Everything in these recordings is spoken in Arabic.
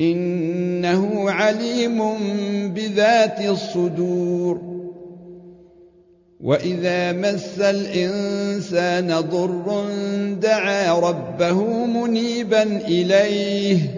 إنه عليم بذات الصدور. وإذا مس الإنسان ضر دعا ربه منيبا إليه.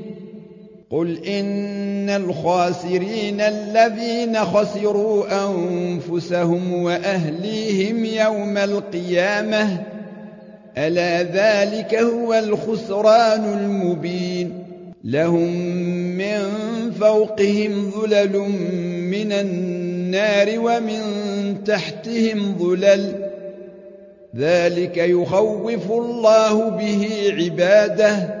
قل إن الخاسرين الذين خسروا أنفسهم وأهليهم يوم القيامة ألا ذلك هو الخسران المبين لهم من فوقهم ظلل من النار ومن تحتهم ظلل ذلك يخوف الله به عباده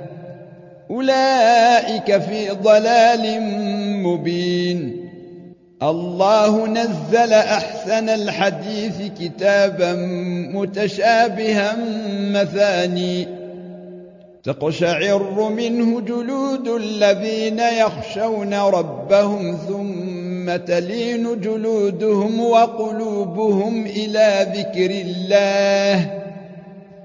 أولئك في ضلال مبين. الله نزل أحسن الحديث كتابا متشابها مثاني. تقشعر منه جلود الذين يخشون ربهم ثم تلين جلودهم وقلوبهم إلى ذكر الله.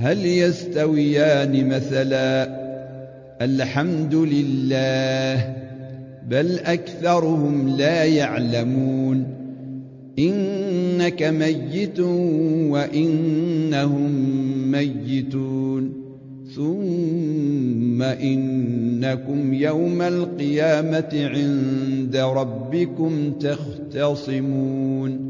هل يستويان مثلا الحمد لله بل أكثرهم لا يعلمون إنك ميت وإنهم ميتون ثم إنكم يوم القيامة عند ربكم تختصمون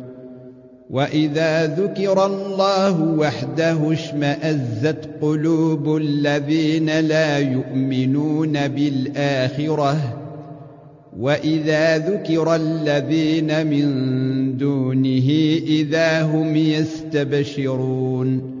واذا ذكر الله وحده اشمازت قلوب الذين لا يؤمنون بالاخره واذا ذكر الذين من دونه اذا هم يستبشرون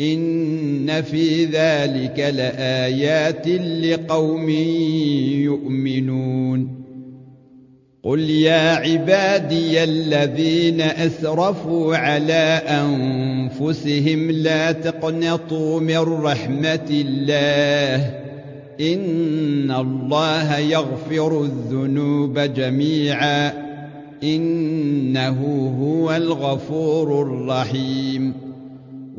إن في ذلك لآيات لقوم يؤمنون. قل يا عبادي الذين أسرفوا على أنفسهم لا تقنطوا من رحمة الله. إن الله يغفر الذنوب جميعا. إنه هو الغفور الرحيم.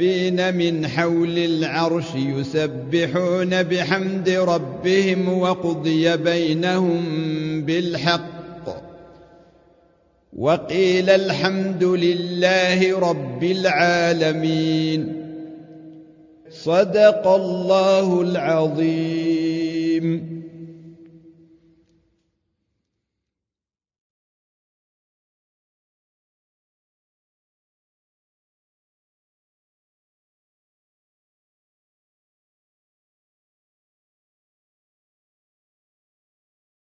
حافين من حول العرش يسبحون بحمد ربهم وقضي بينهم بالحق. وقيل الحمد لله رب العالمين. صدق الله العظيم.